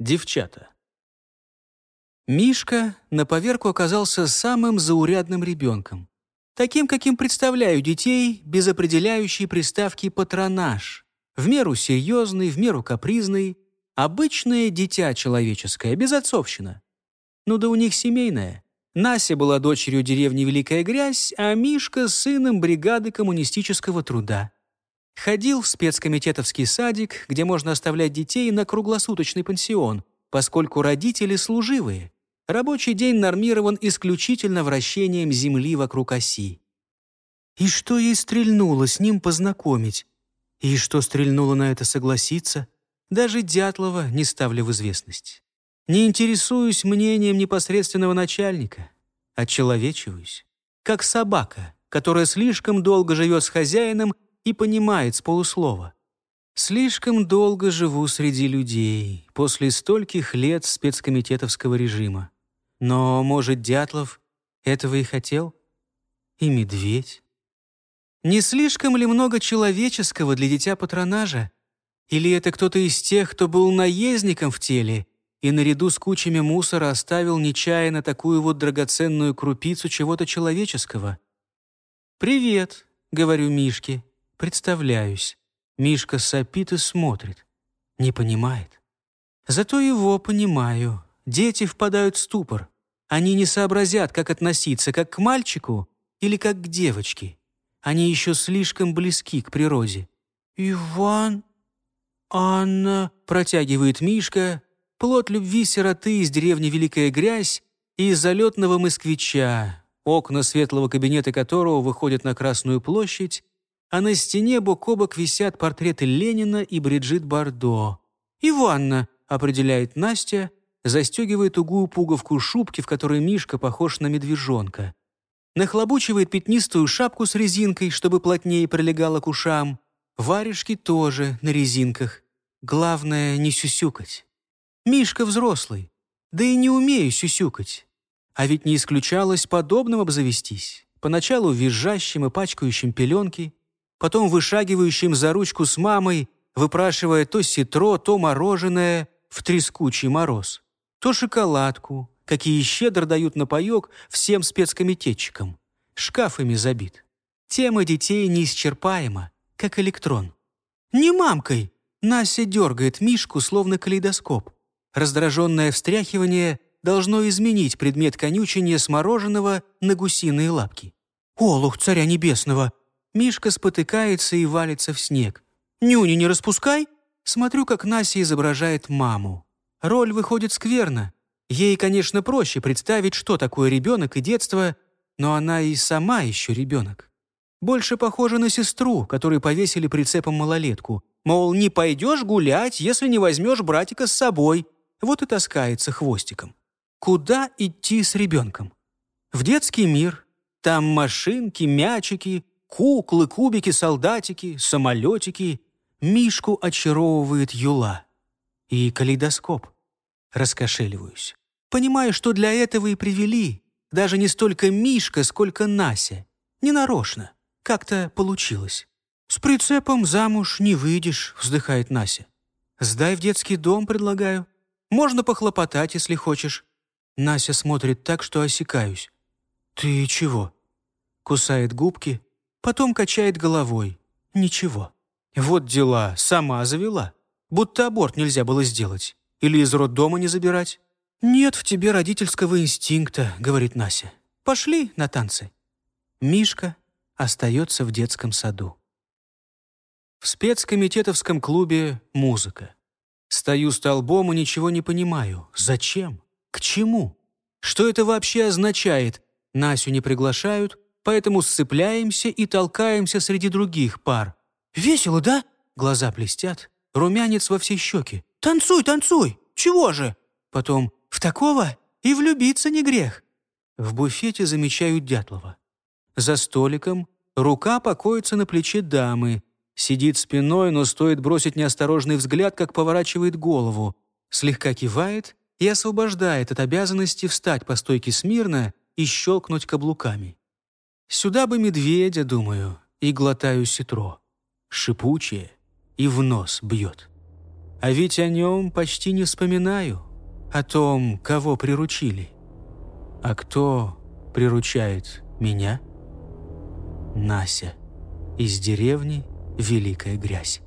Девчата. Мишка на поверку оказался самым заурядным ребенком. Таким, каким представляю детей, без определяющей приставки «патронаж». В меру серьезный, в меру капризный. Обычное дитя человеческое, безотцовщина. Ну да у них семейное. Нася была дочерью деревни Великая Грязь, а Мишка — сыном бригады коммунистического труда. Ходил в спецкомитетовский садик, где можно оставлять детей на круглосуточный пансион, поскольку родители служивые. Рабочий день нормирован исключительно вращением Земли вокруг оси. И что ей стрельнуло с ним познакомить? И что стрельнуло на это согласиться? Даже Дятлова не ставлю в известность. Не интересуюсь мнением непосредственного начальника. Отчеловечиваюсь. Как собака, которая слишком долго живет с хозяином и понимает с полуслова. Слишком долго живу среди людей, после стольких лет спецкомитетовского режима. Но, может, Дятлов этого и хотел? И медведь? Не слишком ли много человеческого для дитя патронажа? Или это кто-то из тех, кто был наездником в теле и наряду с кучами мусора оставил нечаянно такую вот драгоценную крупицу чего-то человеческого? «Привет», — говорю Мишке, представляюсь. Мишка сопит и смотрит. Не понимает. Зато его понимаю. Дети впадают в ступор. Они не сообразят, как относиться, как к мальчику или как к девочке. Они еще слишком близки к природе. «Иван, Анна», — протягивает Мишка, плод любви сироты из деревни Великая Грязь и залетного москвича, окна светлого кабинета которого выходят на Красную площадь, а на стене бок о бок висят портреты Ленина и Бриджит Бардо. «Иванна», — определяет Настя, застегивает тугую пуговку шубки, в которой Мишка похож на медвежонка. Нахлобучивает пятнистую шапку с резинкой, чтобы плотнее прилегала к ушам. Варежки тоже на резинках. Главное, не сюсюкать. Мишка взрослый, да и не умею сюсюкать. А ведь не исключалось подобным обзавестись. Поначалу визжащим и пачкающим пеленки, потом вышагивающим за ручку с мамой, выпрашивая то ситро, то мороженое в трескучий мороз, то шоколадку, какие щедро дают на всем спецкомитетчикам. Шкафами забит. Тема детей неисчерпаема, как электрон. «Не мамкой!» Нася дергает Мишку, словно калейдоскоп. Раздраженное встряхивание должно изменить предмет конючения с мороженого на гусиные лапки. «Олух царя небесного!» Мишка спотыкается и валится в снег. «Нюни не распускай!» Смотрю, как Нася изображает маму. Роль выходит скверно. Ей, конечно, проще представить, что такое ребенок и детство, но она и сама еще ребенок. Больше похожа на сестру, которой повесили прицепом малолетку. Мол, не пойдешь гулять, если не возьмешь братика с собой. Вот и таскается хвостиком. Куда идти с ребенком? В детский мир. Там машинки, мячики, куклы, кубики, солдатики, самолетики. Мишку очаровывает юла. И калейдоскоп. Раскошеливаюсь. Понимаю, что для этого и привели. Даже не столько Мишка, сколько Нася. Ненарочно. Как-то получилось. «С прицепом замуж не выйдешь», — вздыхает Нася. «Сдай в детский дом, предлагаю. Можно похлопотать, если хочешь». Нася смотрит так, что осекаюсь. «Ты чего?» Кусает губки, потом качает головой. «Ничего». «Вот дела, сама завела. Будто аборт нельзя было сделать. Или из роддома не забирать». «Нет в тебе родительского инстинкта», — говорит Нася. «Пошли на танцы». Мишка остается в детском саду. В спецкомитетовском клубе музыка. Стою столбом и ничего не понимаю. Зачем? К чему? Что это вообще означает? Насю не приглашают, поэтому сцепляемся и толкаемся среди других пар. «Весело, да?» Глаза блестят, румянец во все щеки. «Танцуй, танцуй! Чего же?» Потом «В такого и влюбиться не грех». В буфете замечают Дятлова. За столиком рука покоится на плече дамы. Сидит спиной, но стоит бросить неосторожный взгляд, как поворачивает голову. Слегка кивает и освобождает от обязанности встать по стойке смирно и щелкнуть каблуками. Сюда бы медведя, думаю, и глотаю ситро. Шипучее и в нос бьет. А ведь о нем почти не вспоминаю, о том, кого приручили. А кто приручает меня? Нася из деревни Великая Грязь.